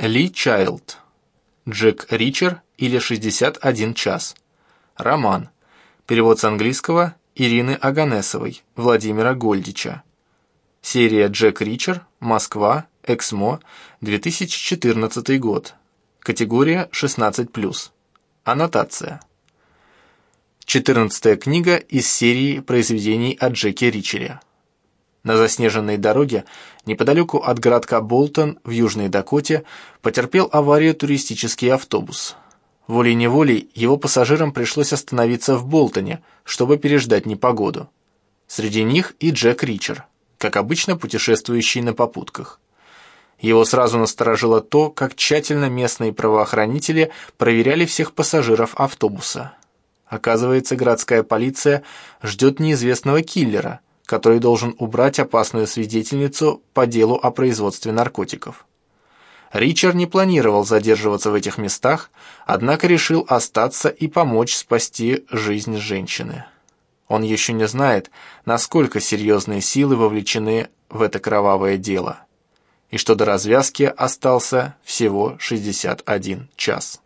Ли Чайлд. Джек Ричер или 61 час. Роман. Перевод с английского Ирины Аганесовой, Владимира Гольдича. Серия Джек Ричер, Москва, Эксмо, 2014 год. Категория 16+. Аннотация. 14 книга из серии произведений о Джеке Ричере. На заснеженной дороге, неподалеку от городка Болтон в Южной Дакоте, потерпел аварию туристический автобус. Волей-неволей его пассажирам пришлось остановиться в Болтоне, чтобы переждать непогоду. Среди них и Джек Ричер, как обычно путешествующий на попутках. Его сразу насторожило то, как тщательно местные правоохранители проверяли всех пассажиров автобуса. Оказывается, городская полиция ждет неизвестного киллера – который должен убрать опасную свидетельницу по делу о производстве наркотиков. Ричард не планировал задерживаться в этих местах, однако решил остаться и помочь спасти жизнь женщины. Он еще не знает, насколько серьезные силы вовлечены в это кровавое дело, и что до развязки остался всего 61 час.